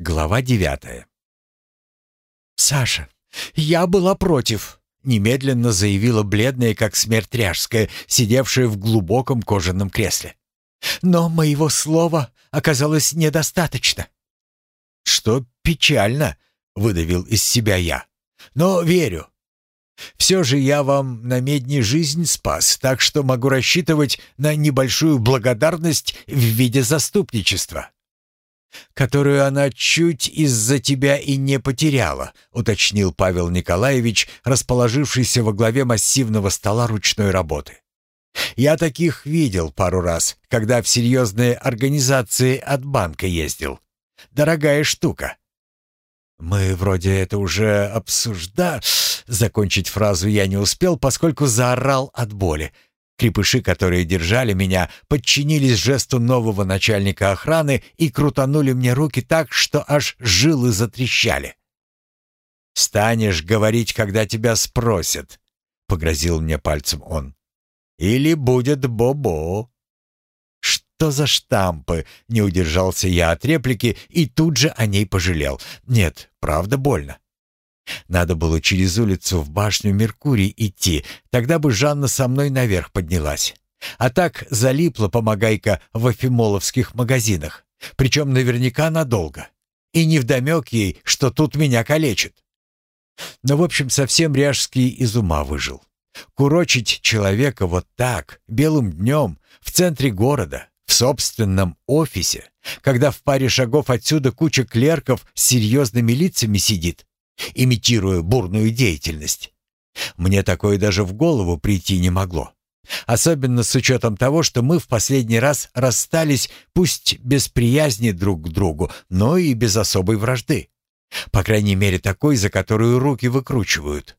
Глава девятая. «Саша, я была против», — немедленно заявила бледная, как смерть ряжская, сидевшая в глубоком кожаном кресле. «Но моего слова оказалось недостаточно». «Что печально», — выдавил из себя я. «Но верю. Все же я вам на медне жизнь спас, так что могу рассчитывать на небольшую благодарность в виде заступничества которую она чуть из-за тебя и не потеряла», уточнил Павел Николаевич, расположившийся во главе массивного стола ручной работы. «Я таких видел пару раз, когда в серьезные организации от банка ездил. Дорогая штука». «Мы вроде это уже обсужда...» Закончить фразу я не успел, поскольку заорал от боли. Крепыши, которые держали меня, подчинились жесту нового начальника охраны и крутанули мне руки так, что аж жилы затрещали. «Станешь говорить, когда тебя спросят», — погрозил мне пальцем он. «Или будет бобо». «Что за штампы?» — не удержался я от реплики и тут же о ней пожалел. «Нет, правда больно. Надо было через улицу в башню Меркурий идти, тогда бы Жанна со мной наверх поднялась. А так залипла помогайка в афимоловских магазинах, причем наверняка надолго. И невдомек ей, что тут меня калечат. Но, в общем, совсем Ряжский из ума выжил. Курочить человека вот так, белым днем, в центре города, в собственном офисе, когда в паре шагов отсюда куча клерков с серьезными лицами сидит, имитируя бурную деятельность. Мне такое даже в голову прийти не могло. Особенно с учетом того, что мы в последний раз расстались пусть без приязни друг к другу, но и без особой вражды. По крайней мере, такой, за которую руки выкручивают.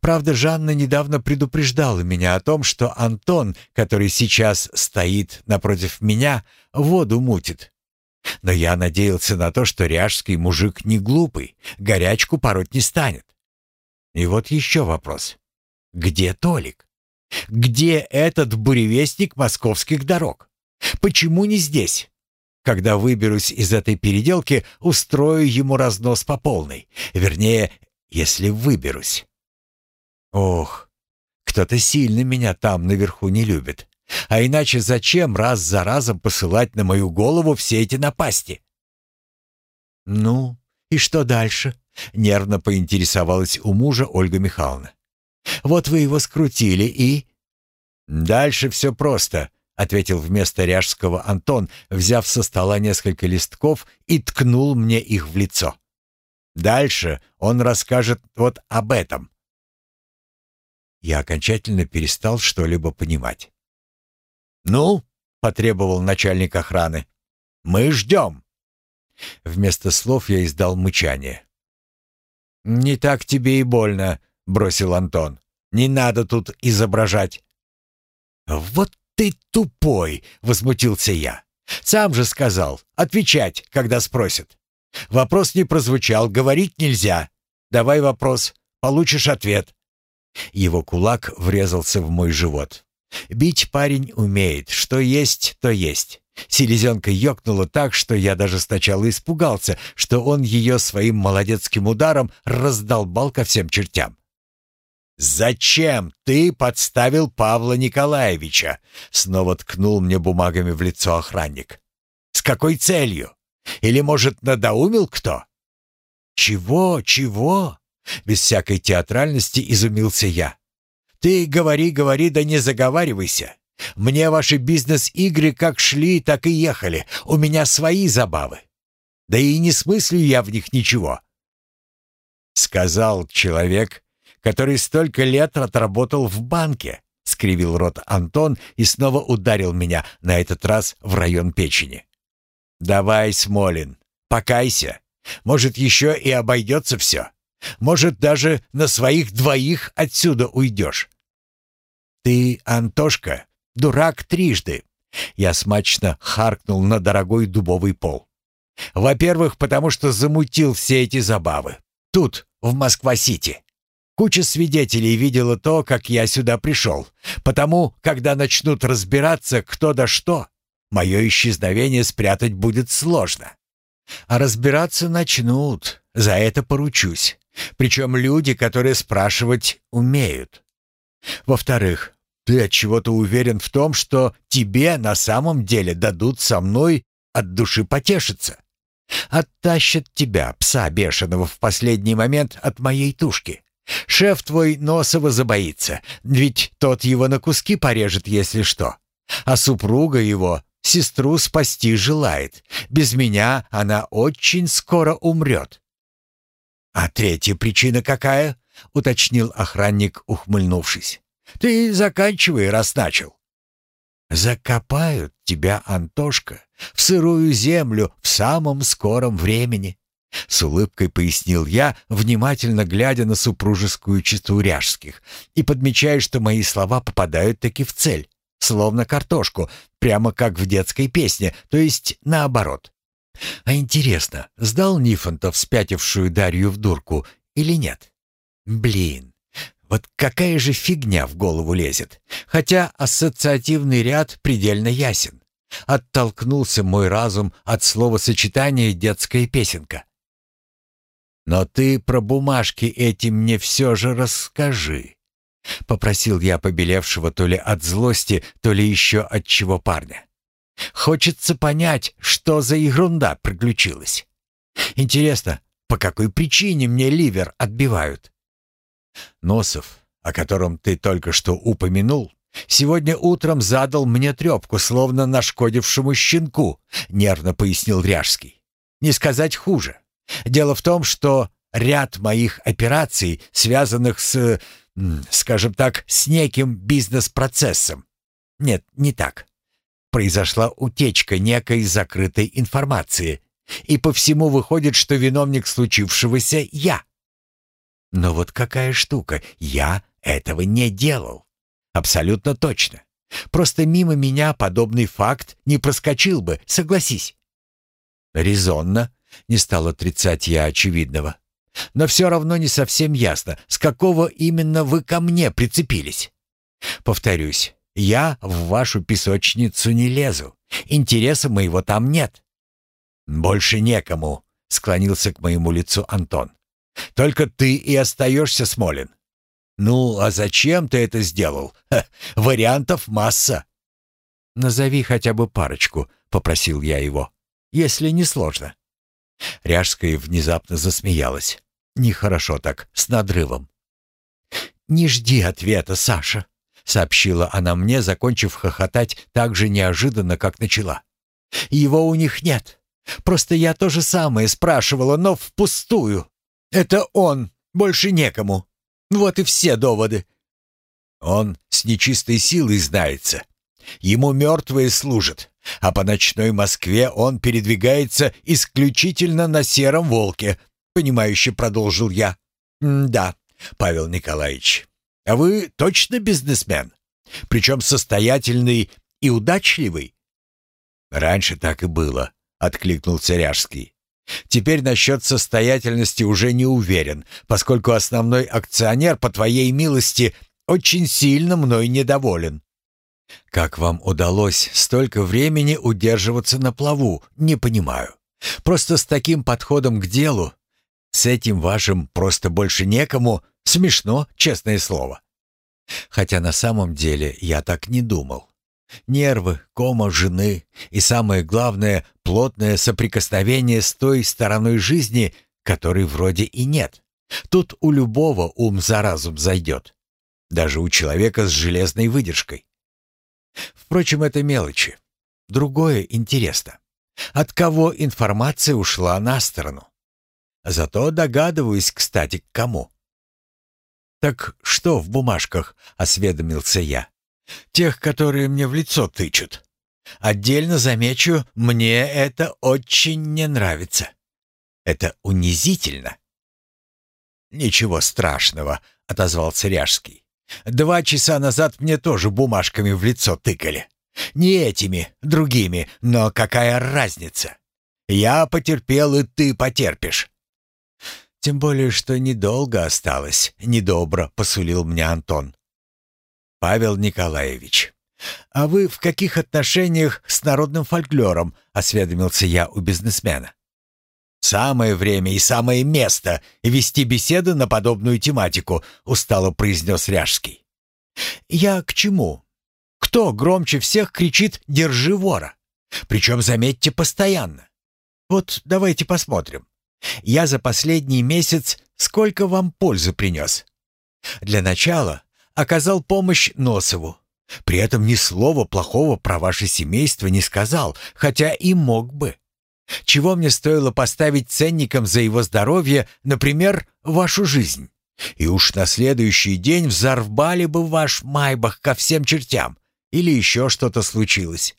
Правда, Жанна недавно предупреждала меня о том, что Антон, который сейчас стоит напротив меня, воду мутит. Но я надеялся на то, что ряжский мужик не глупый, горячку пороть не станет. И вот еще вопрос. Где Толик? Где этот буревестник московских дорог? Почему не здесь? Когда выберусь из этой переделки, устрою ему разнос по полной. Вернее, если выберусь. Ох, кто-то сильно меня там наверху не любит. А иначе зачем раз за разом посылать на мою голову все эти напасти? «Ну, и что дальше?» — нервно поинтересовалась у мужа Ольга Михайловна. «Вот вы его скрутили и...» «Дальше все просто», — ответил вместо Ряжского Антон, взяв со стола несколько листков и ткнул мне их в лицо. «Дальше он расскажет вот об этом». Я окончательно перестал что-либо понимать. «Ну?» — потребовал начальник охраны. «Мы ждем». Вместо слов я издал мычание. «Не так тебе и больно», — бросил Антон. «Не надо тут изображать». «Вот ты тупой!» — возмутился я. «Сам же сказал, отвечать, когда спросят. Вопрос не прозвучал, говорить нельзя. Давай вопрос, получишь ответ». Его кулак врезался в мой живот. Бить парень умеет, что есть, то есть. Селезенка ёкнула так, что я даже сначала испугался, что он ее своим молодецким ударом раздолбал ко всем чертям. «Зачем ты подставил Павла Николаевича?» Снова ткнул мне бумагами в лицо охранник. «С какой целью? Или, может, надоумил кто?» «Чего, чего?» Без всякой театральности изумился я. Ты говори, говори, да не заговаривайся. Мне ваши бизнес-игры как шли, так и ехали. У меня свои забавы. Да и не смыслю я в них ничего. Сказал человек, который столько лет отработал в банке, скривил рот Антон и снова ударил меня, на этот раз в район печени. Давай, Смолин, покайся. Может, еще и обойдется все. Может, даже на своих двоих отсюда уйдешь. Ты, Антошка, дурак трижды. Я смачно харкнул на дорогой дубовый пол. Во-первых, потому что замутил все эти забавы. Тут, в Москва-Сити. Куча свидетелей видела то, как я сюда пришел. Потому, когда начнут разбираться, кто да что, мое исчезновение спрятать будет сложно. А разбираться начнут, за это поручусь. Причем люди, которые спрашивать умеют. Во-вторых, ты от чего-то уверен в том, что тебе на самом деле дадут со мной от души потешиться. Оттащат тебя, пса бешеного, в последний момент от моей тушки. Шеф твой Носова забоится, ведь тот его на куски порежет, если что. А супруга его сестру спасти желает. Без меня она очень скоро умрет. «А третья причина какая?» — уточнил охранник, ухмыльнувшись. «Ты заканчивай, раз начал». «Закопают тебя, Антошка, в сырую землю в самом скором времени», — с улыбкой пояснил я, внимательно глядя на супружескую чисту ряжских и подмечая, что мои слова попадают таки в цель, словно картошку, прямо как в детской песне, то есть наоборот. А интересно, сдал Нифонтов спятившую Дарью в дурку или нет? Блин, вот какая же фигня в голову лезет. Хотя ассоциативный ряд предельно ясен. Оттолкнулся мой разум от словосочетания «детская песенка». «Но ты про бумажки эти мне все же расскажи», — попросил я побелевшего то ли от злости, то ли еще от чего парня. Хочется понять, что за ерунда приключилась. Интересно, по какой причине мне ливер отбивают? Носов, о котором ты только что упомянул, сегодня утром задал мне трепку, словно нашкодившему щенку, нервно пояснил Ряжский. Не сказать хуже. Дело в том, что ряд моих операций, связанных с, скажем так, с неким бизнес-процессом. Нет, не так произошла утечка некой закрытой информации, и по всему выходит, что виновник случившегося я. Но вот какая штука, я этого не делал. Абсолютно точно. Просто мимо меня подобный факт не проскочил бы, согласись. Резонно, не стал отрицать я очевидного. Но все равно не совсем ясно, с какого именно вы ко мне прицепились. Повторюсь, я в вашу песочницу не лезу. Интереса моего там нет». «Больше некому», — склонился к моему лицу Антон. «Только ты и остаешься, Смолин». «Ну, а зачем ты это сделал? Ха, вариантов масса». «Назови хотя бы парочку», — попросил я его, — «если не сложно». Ряжская внезапно засмеялась. Нехорошо так, с надрывом. «Не жди ответа, Саша сообщила она мне, закончив хохотать так же неожиданно, как начала. «Его у них нет. Просто я то же самое спрашивала, но впустую. Это он, больше некому. Вот и все доводы». Он с нечистой силой знается. Ему мертвые служат, а по ночной Москве он передвигается исключительно на сером волке, понимающе продолжил я. «Да, Павел Николаевич, а вы точно бизнесмен? Причем состоятельный и удачливый?» «Раньше так и было», — откликнулся Ряжский. «Теперь насчет состоятельности уже не уверен, поскольку основной акционер, по твоей милости, очень сильно мной недоволен». «Как вам удалось столько времени удерживаться на плаву, не понимаю. Просто с таким подходом к делу, с этим вашим просто больше некому, Смешно, честное слово. Хотя на самом деле я так не думал. Нервы, кома жены и, самое главное, плотное соприкосновение с той стороной жизни, которой вроде и нет. Тут у любого ум за разум зайдет. Даже у человека с железной выдержкой. Впрочем, это мелочи. Другое интересно. От кого информация ушла на сторону? Зато догадываюсь, кстати, к кому. «Так что в бумажках?» — осведомился я. «Тех, которые мне в лицо тычут. Отдельно замечу, мне это очень не нравится. Это унизительно». «Ничего страшного», — отозвался Ряжский. «Два часа назад мне тоже бумажками в лицо тыкали. Не этими, другими, но какая разница? Я потерпел, и ты потерпишь. Тем более, что недолго осталось, недобро посулил мне Антон. Павел Николаевич, а вы в каких отношениях с народным фольклором, осведомился я у бизнесмена. «Самое время и самое место вести беседы на подобную тематику», — устало произнес Ряжский. «Я к чему? Кто громче всех кричит «держи вора»? Причем, заметьте, постоянно. Вот давайте посмотрим. Я за последний месяц сколько вам пользы принес? Для начала оказал помощь Носову. При этом ни слова плохого про ваше семейство не сказал, хотя и мог бы. Чего мне стоило поставить ценником за его здоровье, например, вашу жизнь? И уж на следующий день взорвали бы ваш майбах ко всем чертям. Или еще что-то случилось.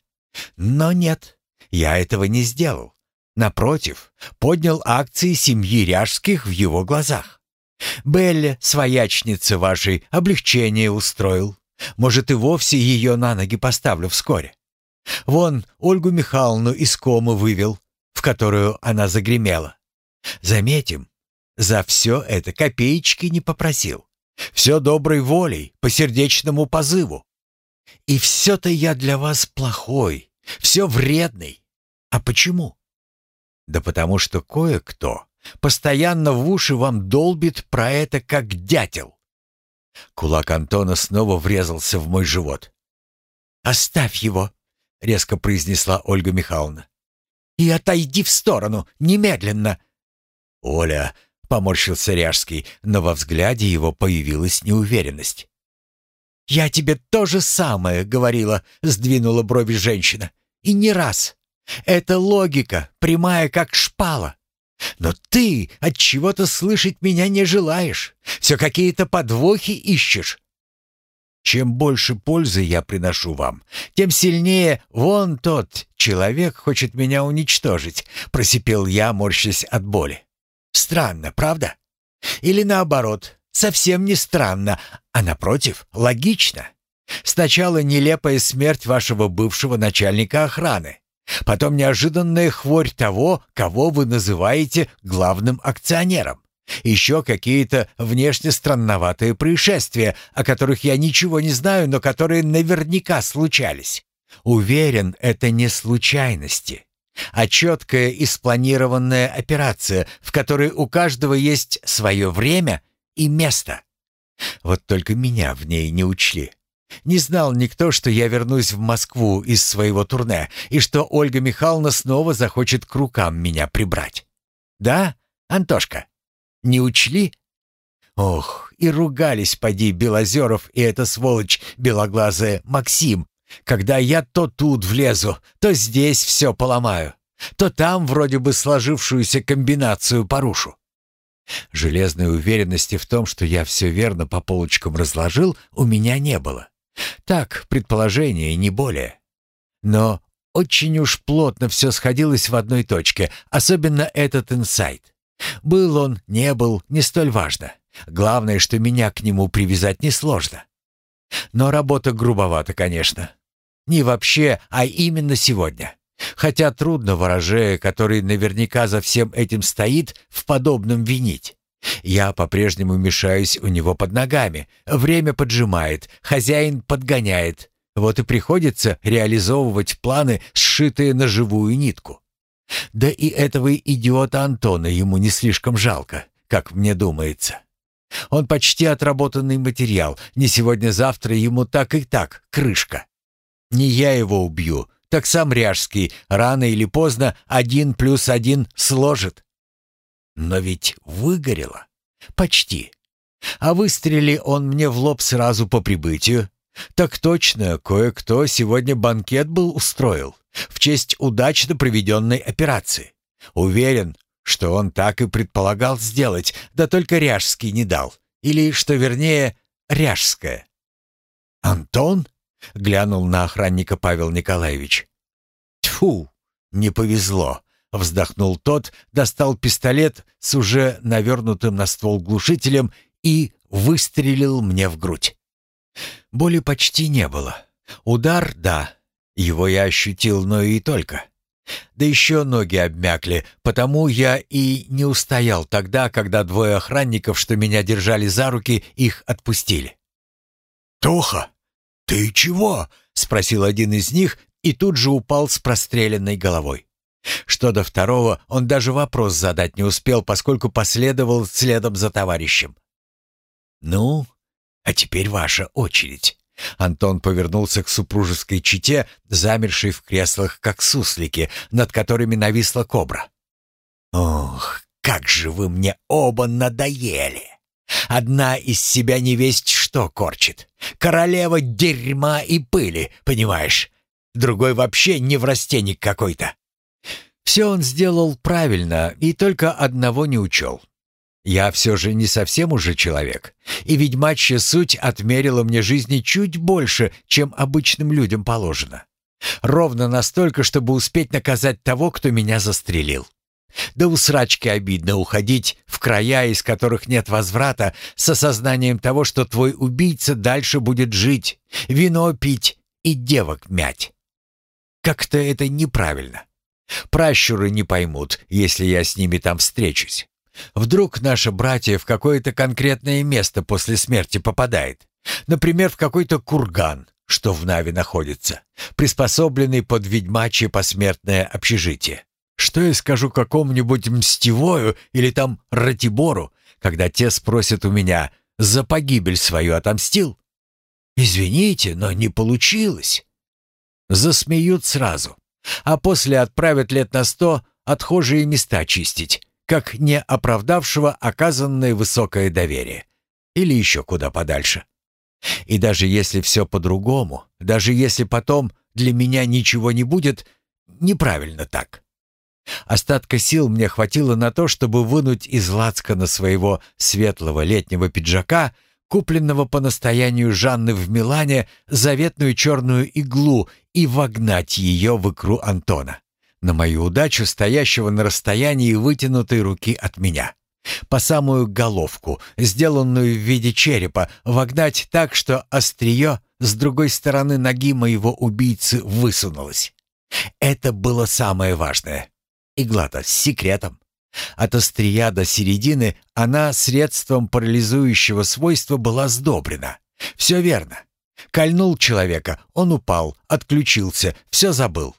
Но нет, я этого не сделал. Напротив, поднял акции семьи Ряжских в его глазах. Белле, своячнице вашей, облегчение устроил. Может, и вовсе ее на ноги поставлю вскоре. Вон, Ольгу Михайловну из комы вывел, в которую она загремела. Заметим, за все это копеечки не попросил. Все доброй волей, по сердечному позыву. И все-то я для вас плохой, все вредный. А почему? Да потому что кое-кто постоянно в уши вам долбит про это как дятел. Кулак Антона снова врезался в мой живот. «Оставь его», — резко произнесла Ольга Михайловна. «И отойди в сторону, немедленно». «Оля», — поморщился Ряжский, но во взгляде его появилась неуверенность. «Я тебе то же самое говорила», — сдвинула брови женщина. «И не раз. Это логика, прямая как шпала. Но ты от чего-то слышать меня не желаешь. Все какие-то подвохи ищешь. Чем больше пользы я приношу вам, тем сильнее вон тот человек хочет меня уничтожить, просипел я, морщась от боли. Странно, правда? Или наоборот, совсем не странно, а напротив, логично. Сначала нелепая смерть вашего бывшего начальника охраны, Потом неожиданная хворь того, кого вы называете главным акционером. Еще какие-то внешне странноватые происшествия, о которых я ничего не знаю, но которые наверняка случались. Уверен, это не случайности, а четкая и спланированная операция, в которой у каждого есть свое время и место. Вот только меня в ней не учли. Не знал никто, что я вернусь в Москву из своего турне и что Ольга Михайловна снова захочет к рукам меня прибрать. Да, Антошка? Не учли? Ох, и ругались поди Белозеров и эта сволочь белоглазая Максим, когда я то тут влезу, то здесь все поломаю, то там вроде бы сложившуюся комбинацию порушу. Железной уверенности в том, что я все верно по полочкам разложил, у меня не было. Так, предположение, не более. Но очень уж плотно все сходилось в одной точке, особенно этот инсайт. Был он, не был, не столь важно. Главное, что меня к нему привязать несложно. Но работа грубовата, конечно. Не вообще, а именно сегодня. Хотя трудно ворожея, который наверняка за всем этим стоит, в подобном винить. Я по-прежнему мешаюсь у него под ногами. Время поджимает, хозяин подгоняет. Вот и приходится реализовывать планы, сшитые на живую нитку. Да и этого идиота Антона ему не слишком жалко, как мне думается. Он почти отработанный материал. Не сегодня-завтра ему так и так крышка. Не я его убью, так сам Ряжский рано или поздно один плюс один сложит. Но ведь выгорело. Почти. А выстрели он мне в лоб сразу по прибытию. Так точно, кое-кто сегодня банкет был устроил в честь удачно проведенной операции. Уверен, что он так и предполагал сделать, да только Ряжский не дал. Или, что вернее, Ряжская. «Антон?» — глянул на охранника Павел Николаевич. «Тьфу, не повезло. Вздохнул тот, достал пистолет с уже навернутым на ствол глушителем и выстрелил мне в грудь. Боли почти не было. Удар — да, его я ощутил, но и только. Да еще ноги обмякли, потому я и не устоял тогда, когда двое охранников, что меня держали за руки, их отпустили. «Тоха, ты чего?» — спросил один из них и тут же упал с простреленной головой. Что до второго, он даже вопрос задать не успел, поскольку последовал следом за товарищем. «Ну, а теперь ваша очередь». Антон повернулся к супружеской чете, замершей в креслах, как суслики, над которыми нависла кобра. «Ох, как же вы мне оба надоели! Одна из себя не весть что корчит. Королева дерьма и пыли, понимаешь? Другой вообще неврастенник какой-то. Все он сделал правильно и только одного не учел. Я все же не совсем уже человек, и ведьмачья суть отмерила мне жизни чуть больше, чем обычным людям положено. Ровно настолько, чтобы успеть наказать того, кто меня застрелил. Да у срачки обидно уходить в края, из которых нет возврата, с осознанием того, что твой убийца дальше будет жить, вино пить и девок мять. Как-то это неправильно. Пращуры не поймут, если я с ними там встречусь. Вдруг наше братья в какое-то конкретное место после смерти попадает. Например, в какой-то курган, что в Наве находится, приспособленный под ведьмачье посмертное общежитие. Что я скажу какому-нибудь мстивою или там Ратибору, когда те спросят у меня, за погибель свою отомстил? Извините, но не получилось. Засмеют сразу а после отправят лет на сто отхожие места чистить, как не оправдавшего оказанное высокое доверие. Или еще куда подальше. И даже если все по-другому, даже если потом для меня ничего не будет, неправильно так. Остатка сил мне хватило на то, чтобы вынуть из лацкана своего светлого летнего пиджака купленного по настоянию Жанны в Милане, заветную черную иглу и вогнать ее в икру Антона, на мою удачу стоящего на расстоянии вытянутой руки от меня. По самую головку, сделанную в виде черепа, вогнать так, что острие с другой стороны ноги моего убийцы высунулось. Это было самое важное. Игла-то с секретом. От острия до середины она средством парализующего свойства была сдобрена. Все верно. Кольнул человека, он упал, отключился, все забыл.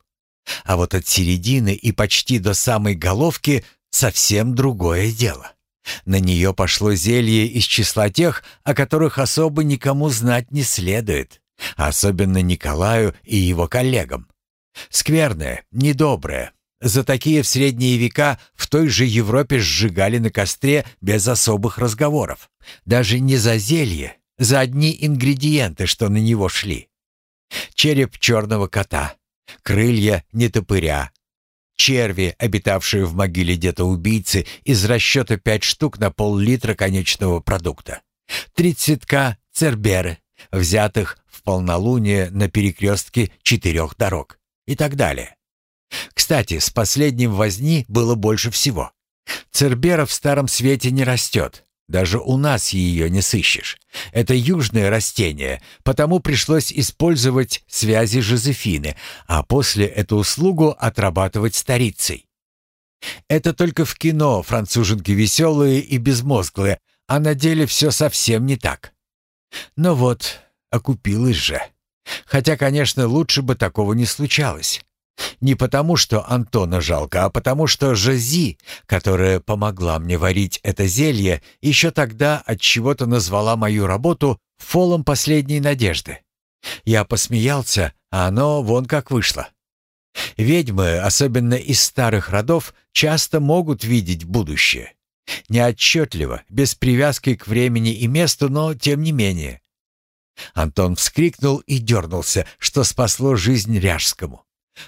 А вот от середины и почти до самой головки совсем другое дело. На нее пошло зелье из числа тех, о которых особо никому знать не следует, особенно Николаю и его коллегам. Скверное, недоброе, за такие в средние века в той же Европе сжигали на костре без особых разговоров. Даже не за зелье, за одни ингредиенты, что на него шли. Череп черного кота, крылья нетопыря, черви, обитавшие в могиле деда-убийцы из расчета пять штук на пол-литра конечного продукта, три цветка церберы, взятых в полнолуние на перекрестке четырех дорог и так далее. Кстати, с последним возни было больше всего. Цербера в Старом Свете не растет. Даже у нас ее не сыщешь. Это южное растение, потому пришлось использовать связи Жозефины, а после эту услугу отрабатывать старицей. Это только в кино француженки веселые и безмозглые, а на деле все совсем не так. Но вот, окупилась же. Хотя, конечно, лучше бы такого не случалось. Не потому, что Антона жалко, а потому, что Жази, которая помогла мне варить это зелье, еще тогда от чего-то назвала мою работу фолом последней надежды. Я посмеялся, а оно вон как вышло. Ведьмы, особенно из старых родов, часто могут видеть будущее. Неотчетливо, без привязки к времени и месту, но тем не менее. Антон вскрикнул и дернулся, что спасло жизнь Ряжскому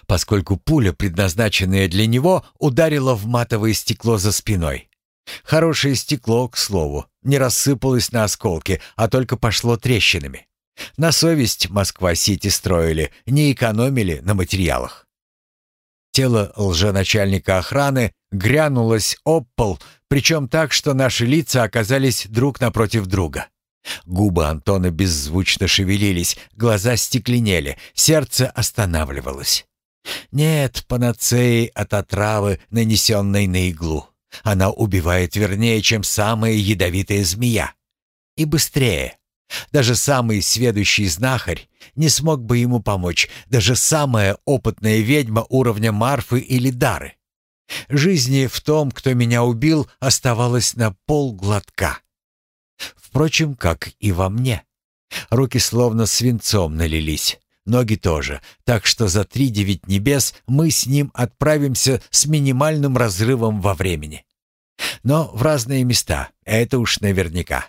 поскольку пуля, предназначенная для него, ударила в матовое стекло за спиной. Хорошее стекло, к слову, не рассыпалось на осколки, а только пошло трещинами. На совесть Москва-Сити строили, не экономили на материалах. Тело лженачальника охраны грянулось об пол, причем так, что наши лица оказались друг напротив друга. Губы Антона беззвучно шевелились, глаза стекленели, сердце останавливалось. Нет панацеи от отравы, нанесенной на иглу. Она убивает вернее, чем самая ядовитая змея. И быстрее. Даже самый сведущий знахарь не смог бы ему помочь, даже самая опытная ведьма уровня Марфы или Дары. Жизни в том, кто меня убил, оставалось на полглотка. Впрочем, как и во мне. Руки словно свинцом налились, ноги тоже, так что за три девять небес мы с ним отправимся с минимальным разрывом во времени. Но в разные места, это уж наверняка.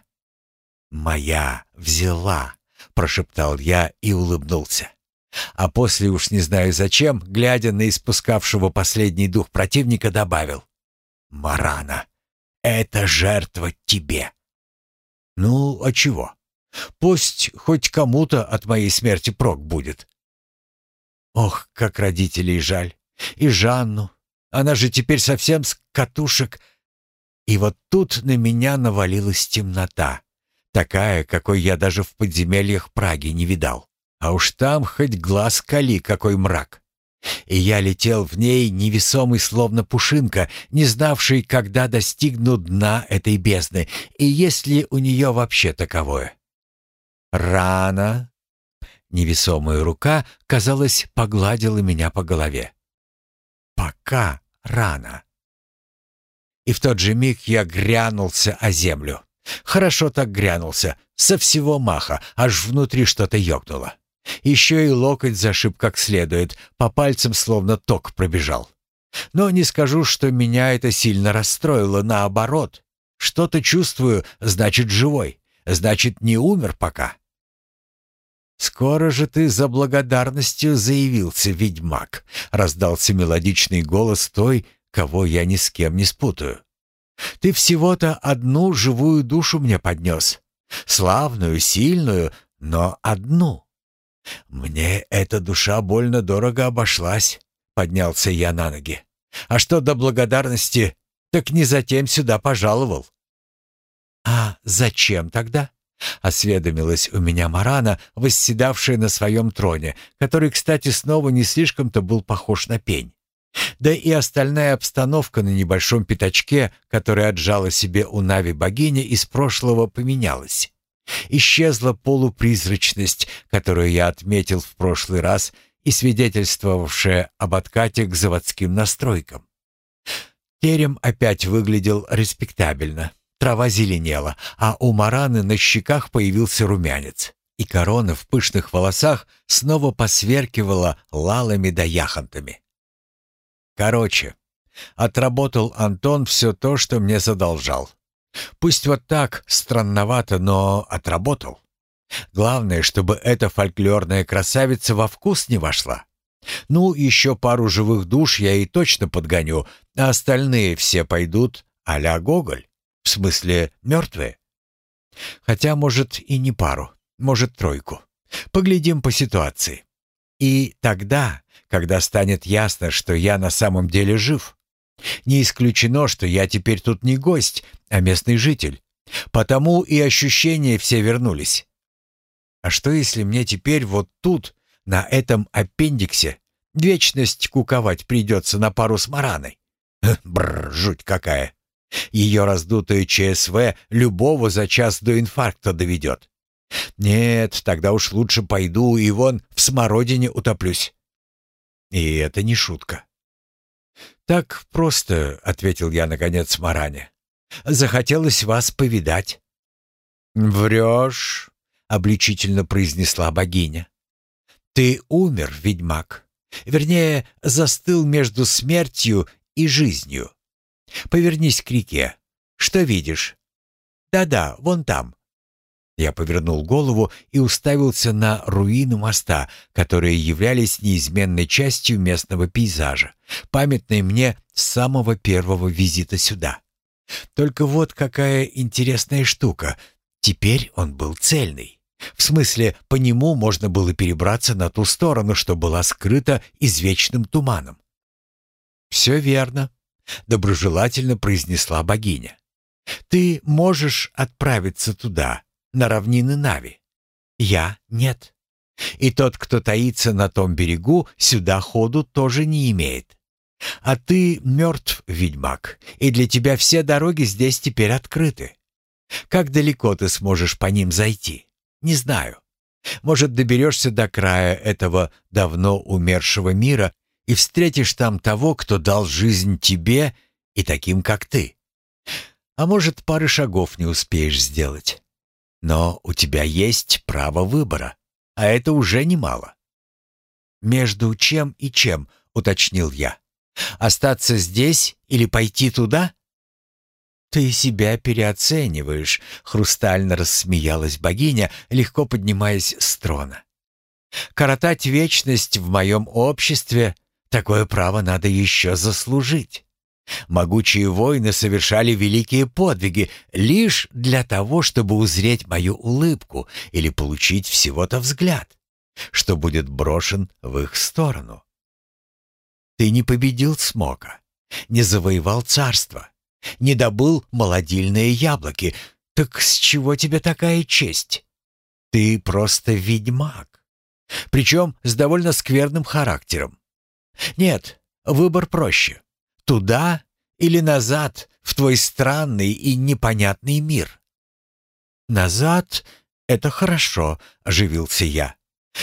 «Моя взяла», — прошептал я и улыбнулся. А после уж не знаю зачем, глядя на испускавшего последний дух противника, добавил. «Марана, это жертва тебе». «Ну, а чего? Пусть хоть кому-то от моей смерти прок будет». Ох, как родителей жаль. И Жанну. Она же теперь совсем с катушек. И вот тут на меня навалилась темнота. Такая, какой я даже в подземельях Праги не видал. А уж там хоть глаз кали, какой мрак. И я летел в ней, невесомый словно пушинка, не знавший, когда достигну дна этой бездны, и есть ли у нее вообще таковое. Рано. Невесомая рука, казалось, погладила меня по голове. Пока рано. И в тот же миг я грянулся о землю. Хорошо так грянулся, со всего маха, аж внутри что-то ёкнуло. Еще и локоть зашиб как следует, по пальцам словно ток пробежал. Но не скажу, что меня это сильно расстроило, наоборот. Что-то чувствую, значит, живой, значит, не умер пока. «Скоро же ты за благодарностью заявился, ведьмак», — раздался мелодичный голос той, кого я ни с кем не спутаю. «Ты всего-то одну живую душу мне поднес. Славную, сильную, но одну». «Мне эта душа больно дорого обошлась», — поднялся я на ноги. «А что до благодарности, так не затем сюда пожаловал». «А зачем тогда?» — осведомилась у меня Марана, восседавшая на своем троне, который, кстати, снова не слишком-то был похож на пень. Да и остальная обстановка на небольшом пятачке, который отжала себе у Нави богиня из прошлого, поменялась. Исчезла полупризрачность, которую я отметил в прошлый раз и свидетельствовавшая об откате к заводским настройкам. Терем опять выглядел респектабельно. Трава зеленела, а у Мараны на щеках появился румянец, и корона в пышных волосах снова посверкивала лалами да яхонтами. Короче, отработал Антон все то, что мне задолжал. Пусть вот так, странновато, но отработал. Главное, чтобы эта фольклорная красавица во вкус не вошла. Ну, еще пару живых душ я и точно подгоню, а остальные все пойдут а-ля Гоголь. В смысле, мертвые. Хотя, может, и не пару, может, тройку. Поглядим по ситуации. И тогда, когда станет ясно, что я на самом деле жив, не исключено, что я теперь тут не гость, а местный житель. Потому и ощущения все вернулись. А что если мне теперь вот тут, на этом аппендиксе, вечность куковать придется на пару с Мараной? Бррр, жуть какая. Ее раздутое ЧСВ любого за час до инфаркта доведет. Нет, тогда уж лучше пойду и вон в смородине утоплюсь. И это не шутка. «Так просто», — ответил я, наконец, Маране. «Захотелось вас повидать». «Врешь», — обличительно произнесла богиня. «Ты умер, ведьмак. Вернее, застыл между смертью и жизнью. Повернись к реке. Что видишь? Да-да, вон там. Я повернул голову и уставился на руины моста, которые являлись неизменной частью местного пейзажа, памятной мне с самого первого визита сюда. Только вот какая интересная штука. Теперь он был цельный. В смысле, по нему можно было перебраться на ту сторону, что была скрыта извечным туманом. «Все верно», — доброжелательно произнесла богиня. «Ты можешь отправиться туда, на равнины Нави. Я — нет. И тот, кто таится на том берегу, сюда ходу тоже не имеет. А ты мертв, ведьмак, и для тебя все дороги здесь теперь открыты. Как далеко ты сможешь по ним зайти? не знаю. Может, доберешься до края этого давно умершего мира и встретишь там того, кто дал жизнь тебе и таким, как ты. А может, пары шагов не успеешь сделать. Но у тебя есть право выбора, а это уже немало. «Между чем и чем?» — уточнил я. «Остаться здесь или пойти туда?» «Ты себя переоцениваешь», — хрустально рассмеялась богиня, легко поднимаясь с трона. «Коротать вечность в моем обществе — такое право надо еще заслужить. Могучие воины совершали великие подвиги лишь для того, чтобы узреть мою улыбку или получить всего-то взгляд, что будет брошен в их сторону. Ты не победил Смока, не завоевал царство, не добыл молодильные яблоки. Так с чего тебе такая честь? Ты просто ведьмак. Причем с довольно скверным характером. Нет, выбор проще. Туда или назад, в твой странный и непонятный мир? Назад — это хорошо, — оживился я.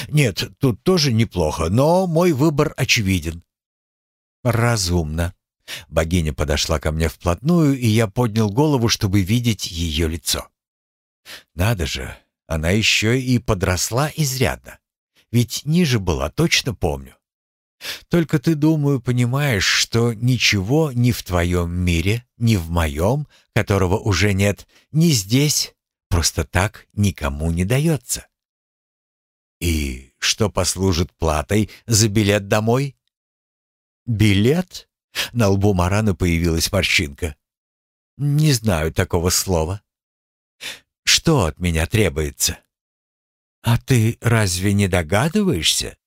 Нет, тут тоже неплохо, но мой выбор очевиден. Разумно. Богиня подошла ко мне вплотную, и я поднял голову, чтобы видеть ее лицо. Надо же, она еще и подросла изрядно. Ведь ниже была, точно помню. Только ты, думаю, понимаешь, что ничего ни в твоем мире, ни в моем, которого уже нет, ни здесь просто так никому не дается. И что послужит платой за билет домой? Билет? На лбу Марана появилась морщинка. Не знаю такого слова. Что от меня требуется? А ты разве не догадываешься?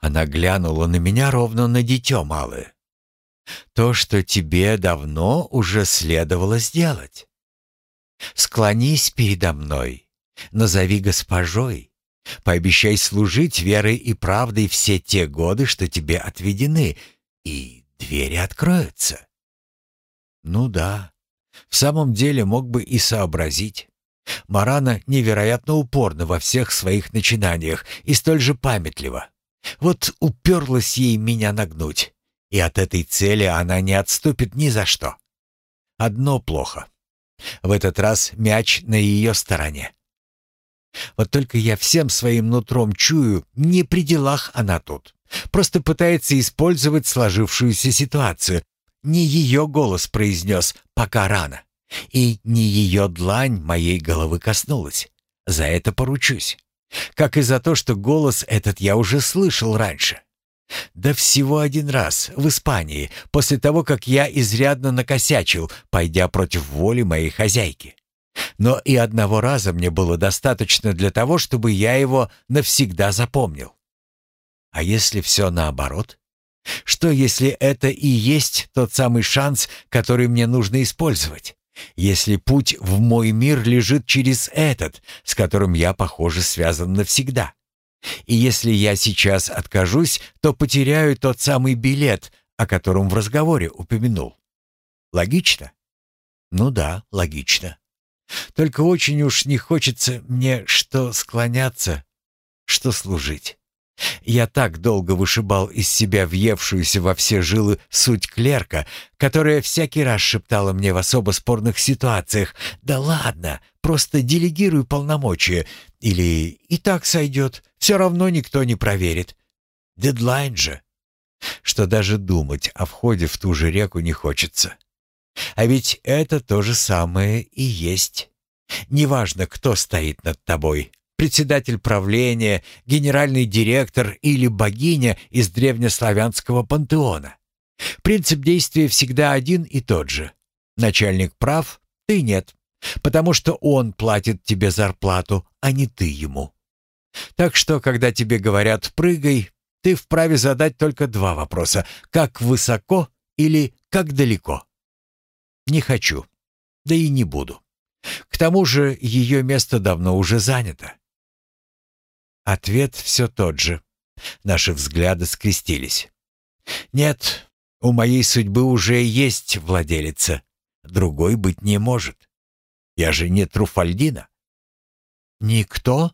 Она глянула на меня ровно на дитё малое. То, что тебе давно уже следовало сделать. Склонись передо мной, назови госпожой, пообещай служить верой и правдой все те годы, что тебе отведены, и двери откроются. Ну да, в самом деле мог бы и сообразить. Марана невероятно упорна во всех своих начинаниях и столь же памятлива. Вот уперлась ей меня нагнуть, и от этой цели она не отступит ни за что. Одно плохо. В этот раз мяч на ее стороне. Вот только я всем своим нутром чую, не при делах она тут. Просто пытается использовать сложившуюся ситуацию. Не ее голос произнес «пока рано». И не ее длань моей головы коснулась. За это поручусь. Как и за то, что голос этот я уже слышал раньше. Да всего один раз, в Испании, после того, как я изрядно накосячил, пойдя против воли моей хозяйки. Но и одного раза мне было достаточно для того, чтобы я его навсегда запомнил. А если все наоборот? Что если это и есть тот самый шанс, который мне нужно использовать? Если путь в мой мир лежит через этот, с которым я, похоже, связан навсегда. И если я сейчас откажусь, то потеряю тот самый билет, о котором в разговоре упомянул. Логично? Ну да, логично. Только очень уж не хочется мне что склоняться, что служить. Я так долго вышибал из себя въевшуюся во все жилы суть клерка, которая всякий раз шептала мне в особо спорных ситуациях «Да ладно, просто делегируй полномочия» или «И так сойдет, все равно никто не проверит». Дедлайн же. Что даже думать о входе в ту же реку не хочется. А ведь это то же самое и есть. Неважно, кто стоит над тобой, председатель правления, генеральный директор или богиня из древнеславянского пантеона. Принцип действия всегда один и тот же. Начальник прав, ты нет, потому что он платит тебе зарплату, а не ты ему. Так что, когда тебе говорят «прыгай», ты вправе задать только два вопроса «как высоко» или «как далеко». Не хочу, да и не буду. К тому же ее место давно уже занято. Ответ все тот же. Наши взгляды скрестились. «Нет, у моей судьбы уже есть владелица. Другой быть не может. Я же не Труфальдина». «Никто?»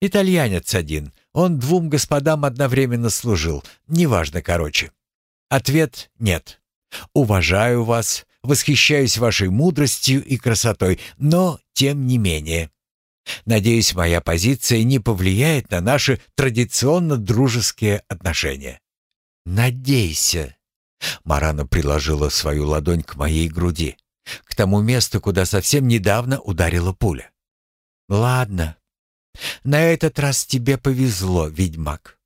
Итальянец один. Он двум господам одновременно служил. Неважно, короче. Ответ «нет». Уважаю вас, восхищаюсь вашей мудростью и красотой, но тем не менее. Надеюсь, моя позиция не повлияет на наши традиционно дружеские отношения. Надейся. Марана приложила свою ладонь к моей груди, к тому месту, куда совсем недавно ударила пуля. Ладно. На этот раз тебе повезло, ведьмак.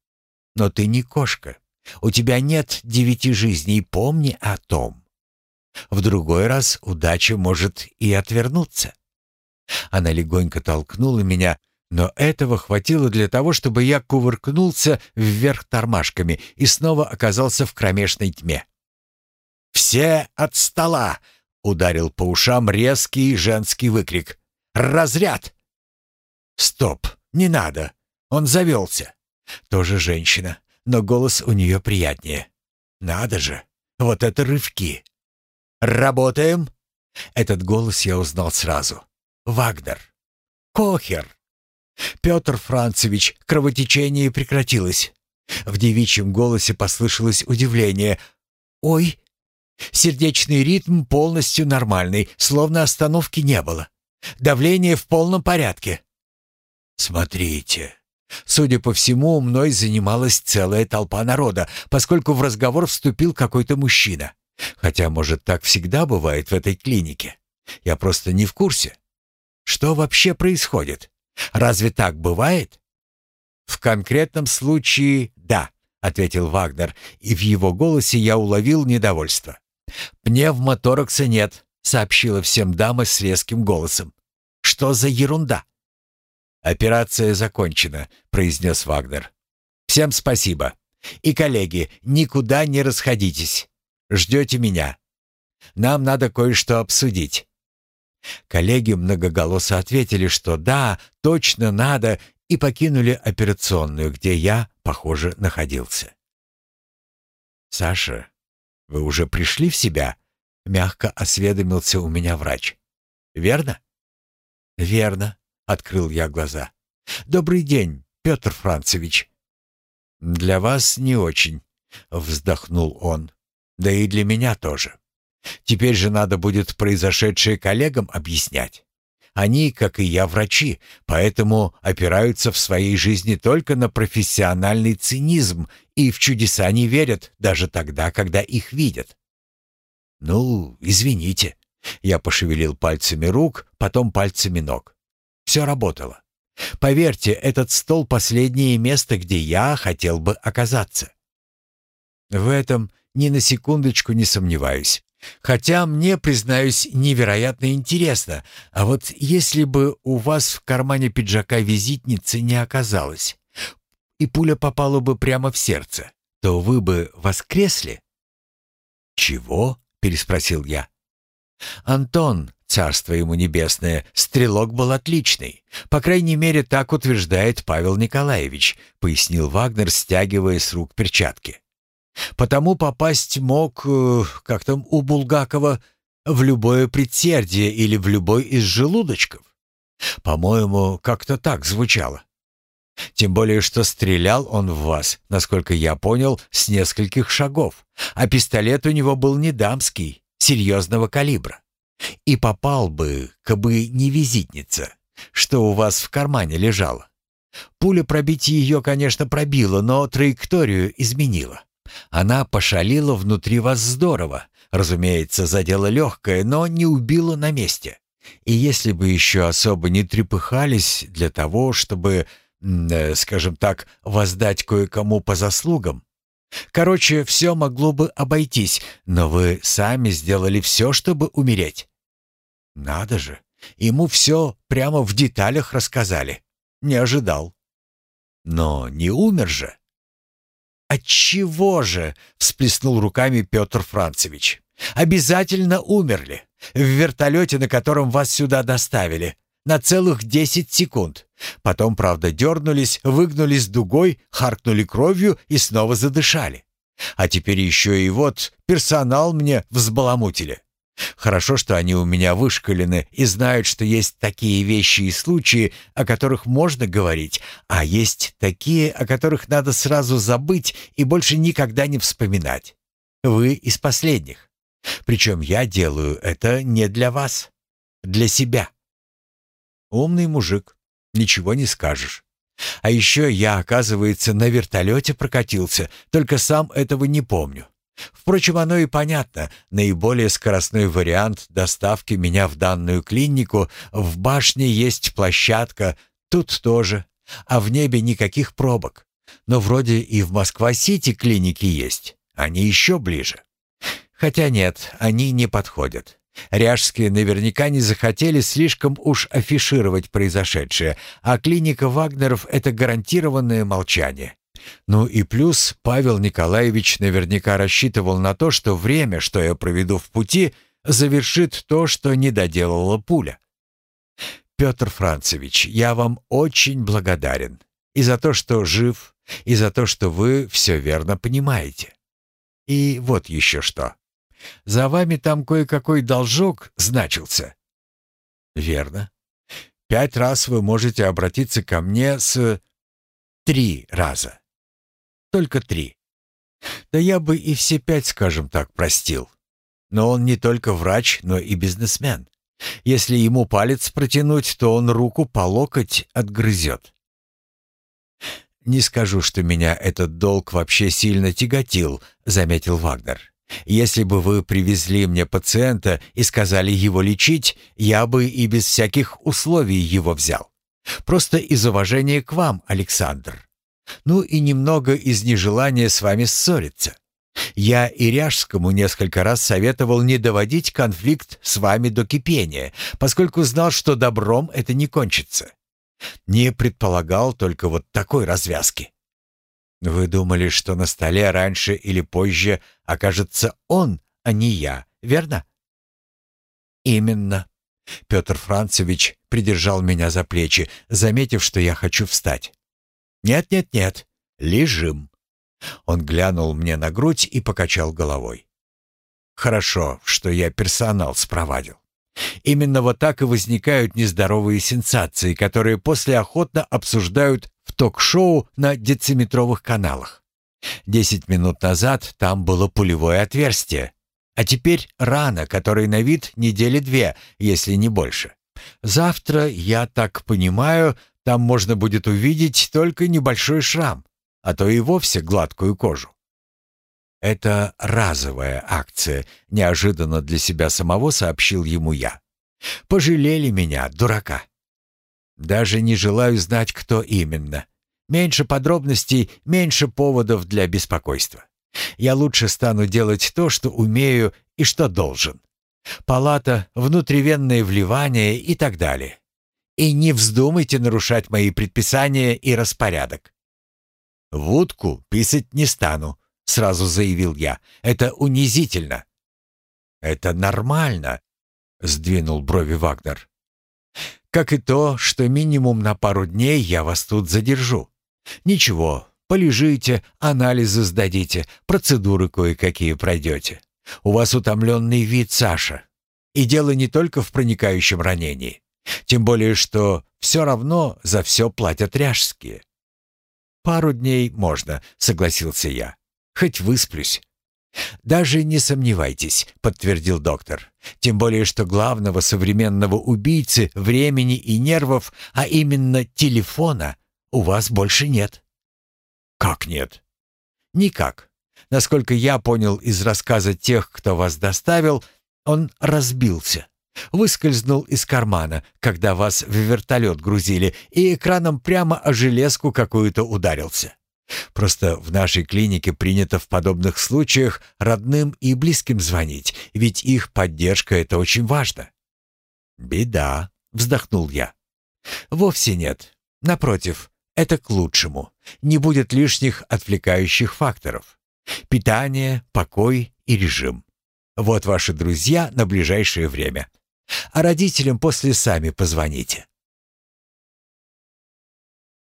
Но ты не кошка. У тебя нет девяти жизней, помни о том. В другой раз удача может и отвернуться. Она легонько толкнула меня, но этого хватило для того, чтобы я кувыркнулся вверх тормашками и снова оказался в кромешной тьме. «Все от стола!» — ударил по ушам резкий женский выкрик. «Разряд!» «Стоп! Не надо! Он завелся!» Тоже женщина, но голос у нее приятнее. «Надо же! Вот это рывки!» «Работаем!» Этот голос я узнал сразу. Вагнер. Кохер. Петр Францевич, кровотечение прекратилось. В девичьем голосе послышалось удивление. «Ой!» Сердечный ритм полностью нормальный, словно остановки не было. Давление в полном порядке. «Смотрите!» Судя по всему, мной занималась целая толпа народа, поскольку в разговор вступил какой-то мужчина. Хотя, может, так всегда бывает в этой клинике. Я просто не в курсе. Что вообще происходит? Разве так бывает? В конкретном случае да, ответил Вагнер, и в его голосе я уловил недовольство. Пневмоторакса нет, сообщила всем дама с резким голосом. Что за ерунда? Операция закончена, произнес Вагнер. Всем спасибо. И коллеги, никуда не расходитесь. Ждете меня. Нам надо кое-что обсудить. Коллеги многоголосо ответили, что да, точно надо, и покинули операционную, где я, похоже, находился. «Саша, вы уже пришли в себя?» — мягко осведомился у меня врач. «Верно?» «Верно», — открыл я глаза. «Добрый день, Петр Францевич». «Для вас не очень», — вздохнул он. «Да и для меня тоже. Теперь же надо будет произошедшее коллегам объяснять. Они, как и я, врачи, поэтому опираются в своей жизни только на профессиональный цинизм и в чудеса не верят даже тогда, когда их видят. «Ну, извините». Я пошевелил пальцами рук, потом пальцами ног. Все работало. Поверьте, этот стол — последнее место, где я хотел бы оказаться. В этом ни на секундочку не сомневаюсь. Хотя мне, признаюсь, невероятно интересно, а вот если бы у вас в кармане пиджака визитницы не оказалось, и пуля попала бы прямо в сердце, то вы бы воскресли?» «Чего?» — переспросил я. «Антон, царство ему небесное, стрелок был отличный. По крайней мере, так утверждает Павел Николаевич», — пояснил Вагнер, стягивая с рук перчатки. Потому попасть мог, э, как там у Булгакова, в любое предсердие или в любой из желудочков. По-моему, как-то так звучало. Тем более, что стрелял он в вас, насколько я понял, с нескольких шагов, а пистолет у него был не дамский, серьезного калибра. И попал бы, кабы не визитница, что у вас в кармане лежала. Пуля пробить ее, конечно, пробила, но траекторию изменила. Она пошалила внутри вас здорово. Разумеется, задела легкое, но не убила на месте. И если бы еще особо не трепыхались для того, чтобы, э, скажем так, воздать кое-кому по заслугам, короче, все могло бы обойтись, но вы сами сделали все, чтобы умереть. Надо же, ему все прямо в деталях рассказали. Не ожидал. Но не умер же. «Отчего же?» — всплеснул руками Петр Францевич. «Обязательно умерли. В вертолете, на котором вас сюда доставили. На целых десять секунд. Потом, правда, дернулись, выгнулись дугой, харкнули кровью и снова задышали. А теперь еще и вот персонал мне взбаламутили. Хорошо, что они у меня вышкалены и знают, что есть такие вещи и случаи, о которых можно говорить, а есть такие, о которых надо сразу забыть и больше никогда не вспоминать. Вы из последних. Причем я делаю это не для вас, для себя. Умный мужик, ничего не скажешь. А еще я, оказывается, на вертолете прокатился, только сам этого не помню. Впрочем, оно и понятно. Наиболее скоростной вариант доставки меня в данную клинику. В башне есть площадка, тут тоже. А в небе никаких пробок. Но вроде и в Москва-Сити клиники есть. Они еще ближе. Хотя нет, они не подходят. Ряжские наверняка не захотели слишком уж афишировать произошедшее, а клиника Вагнеров — это гарантированное молчание. Ну и плюс Павел Николаевич наверняка рассчитывал на то, что время, что я проведу в пути, завершит то, что не доделала пуля. Петр Францевич, я вам очень благодарен. И за то, что жив, и за то, что вы все верно понимаете. И вот еще что. За вами там кое-какой должок значился. Верно. Пять раз вы можете обратиться ко мне с... Три раза. Только три. Да я бы и все пять, скажем так, простил. Но он не только врач, но и бизнесмен. Если ему палец протянуть, то он руку по локоть отгрызет. «Не скажу, что меня этот долг вообще сильно тяготил», — заметил Вагнер. Если бы вы привезли мне пациента и сказали его лечить, я бы и без всяких условий его взял. Просто из уважения к вам, Александр. Ну и немного из нежелания с вами ссориться. Я и Ряжскому несколько раз советовал не доводить конфликт с вами до кипения, поскольку знал, что добром это не кончится. Не предполагал только вот такой развязки. Вы думали, что на столе раньше или позже окажется он, а не я, верно? Именно. Петр Францевич придержал меня за плечи, заметив, что я хочу встать. Нет-нет-нет, лежим. Он глянул мне на грудь и покачал головой. Хорошо, что я персонал спровадил. Именно вот так и возникают нездоровые сенсации, которые после охотно обсуждают в ток-шоу на дециметровых каналах. Десять минут назад там было пулевое отверстие, а теперь рана, которой на вид недели две, если не больше. Завтра, я так понимаю, там можно будет увидеть только небольшой шрам, а то и вовсе гладкую кожу. «Это разовая акция», — неожиданно для себя самого сообщил ему я. «Пожалели меня, дурака». Даже не желаю знать, кто именно. Меньше подробностей, меньше поводов для беспокойства. Я лучше стану делать то, что умею и что должен. Палата, внутривенные вливания и так далее. И не вздумайте нарушать мои предписания и распорядок. «В утку писать не стану», — сразу заявил я. «Это унизительно». «Это нормально», — сдвинул брови Вагнер. «Как и то, что минимум на пару дней я вас тут задержу. Ничего, полежите, анализы сдадите, процедуры кое-какие пройдете. У вас утомленный вид, Саша. И дело не только в проникающем ранении. Тем более, что все равно за все платят ряжские. «Пару дней можно», — согласился я. «Хоть высплюсь». «Даже не сомневайтесь», — подтвердил доктор. «Тем более, что главного современного убийцы времени и нервов, а именно телефона, у вас больше нет». «Как нет?» «Никак. Насколько я понял из рассказа тех, кто вас доставил, он разбился. Выскользнул из кармана, когда вас в вертолет грузили, и экраном прямо о железку какую-то ударился. Просто в нашей клинике принято в подобных случаях родным и близким звонить, ведь их поддержка — это очень важно». «Беда», — вздохнул я. «Вовсе нет. Напротив, это к лучшему. Не будет лишних отвлекающих факторов. Питание, покой и режим. Вот ваши друзья на ближайшее время. А родителям после сами позвоните.